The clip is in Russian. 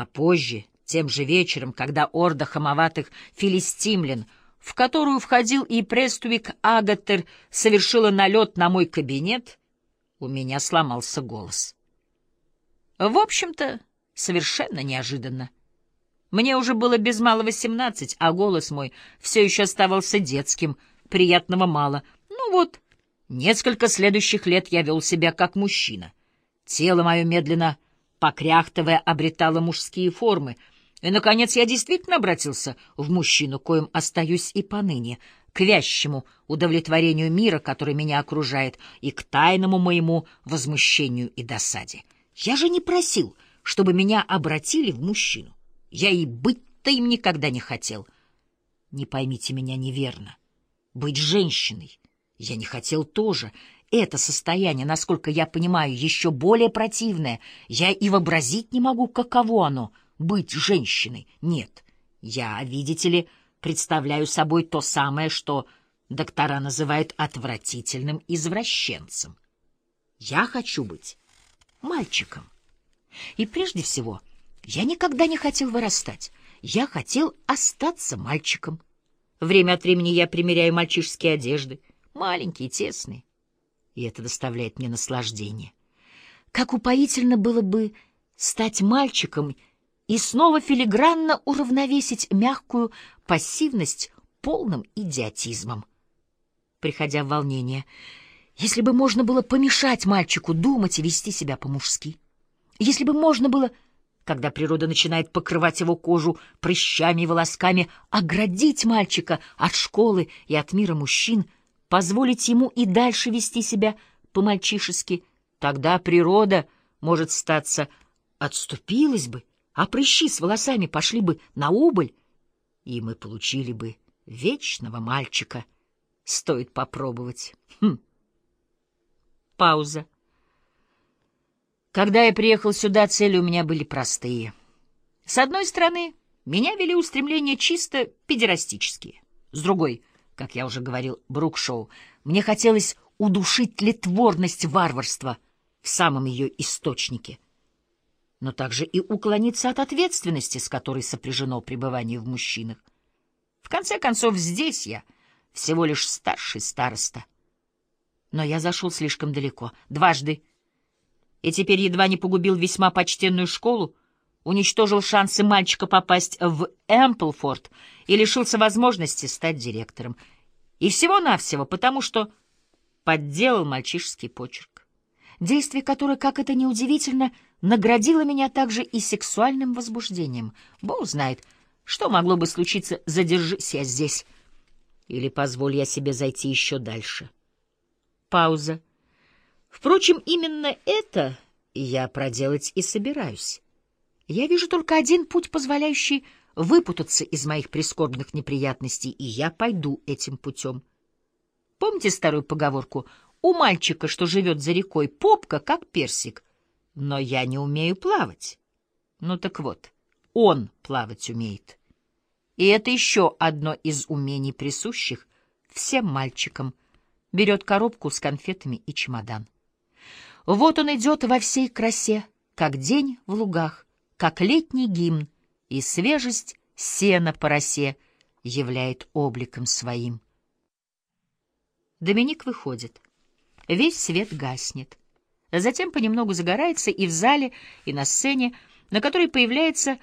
А позже, тем же вечером, когда орда хамоватых филистимлян, в которую входил и Престувик Агатер, совершила налет на мой кабинет, у меня сломался голос. В общем-то, совершенно неожиданно. Мне уже было без мало восемнадцать, а голос мой все еще оставался детским, приятного мало. Ну вот, несколько следующих лет я вел себя как мужчина. Тело мое медленно, покряхтовая, обретало мужские формы. И, наконец, я действительно обратился в мужчину, коим остаюсь и поныне, к вящему удовлетворению мира, который меня окружает, и к тайному моему возмущению и досаде. Я же не просил, чтобы меня обратили в мужчину. Я и быть-то им никогда не хотел. Не поймите меня неверно. Быть женщиной я не хотел тоже. Это состояние, насколько я понимаю, еще более противное. Я и вообразить не могу, каково оно — быть женщиной. Нет, я, видите ли, представляю собой то самое, что доктора называют отвратительным извращенцем. Я хочу быть мальчиком. И прежде всего, я никогда не хотел вырастать. Я хотел остаться мальчиком. Время от времени я примеряю мальчишеские одежды, маленькие, тесные, и это доставляет мне наслаждение. Как упоительно было бы стать мальчиком и снова филигранно уравновесить мягкую пассивность полным идиотизмом. Приходя в волнение, если бы можно было помешать мальчику думать и вести себя по-мужски, если бы можно было, когда природа начинает покрывать его кожу прыщами и волосками, оградить мальчика от школы и от мира мужчин, позволить ему и дальше вести себя по-мальчишески, тогда природа, может статься, отступилась бы, а прыщи с волосами пошли бы на убыль, и мы получили бы вечного мальчика. Стоит попробовать. Хм. Пауза. Когда я приехал сюда, цели у меня были простые. С одной стороны, меня вели устремления чисто педерастические. С другой, как я уже говорил Брукшоу, мне хотелось удушить литворность варварства в самом ее источнике, но также и уклониться от ответственности, с которой сопряжено пребывание в мужчинах. В конце концов, здесь я всего лишь старший староста. Но я зашел слишком далеко, дважды, и теперь едва не погубил весьма почтенную школу, уничтожил шансы мальчика попасть в Эмплфорд и лишился возможности стать директором. И всего-навсего потому, что подделал мальчишеский почерк. Действие которое, как это ни удивительно, наградило меня также и сексуальным возбуждением. Бог знает, что могло бы случиться, задержись я здесь. Или позволь я себе зайти еще дальше. Пауза. Впрочем, именно это я проделать и собираюсь. Я вижу только один путь, позволяющий выпутаться из моих прискорбных неприятностей, и я пойду этим путем. Помните старую поговорку «У мальчика, что живет за рекой, попка, как персик, но я не умею плавать». Ну так вот, он плавать умеет. И это еще одно из умений присущих всем мальчикам. Берет коробку с конфетами и чемодан. Вот он идет во всей красе, как день в лугах, как летний гимн, и свежесть сена по росе являет обликом своим. Доминик выходит. Весь свет гаснет. Затем понемногу загорается и в зале, и на сцене, на которой появляется